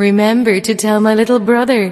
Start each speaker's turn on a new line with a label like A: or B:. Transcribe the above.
A: Remember to tell my little brother.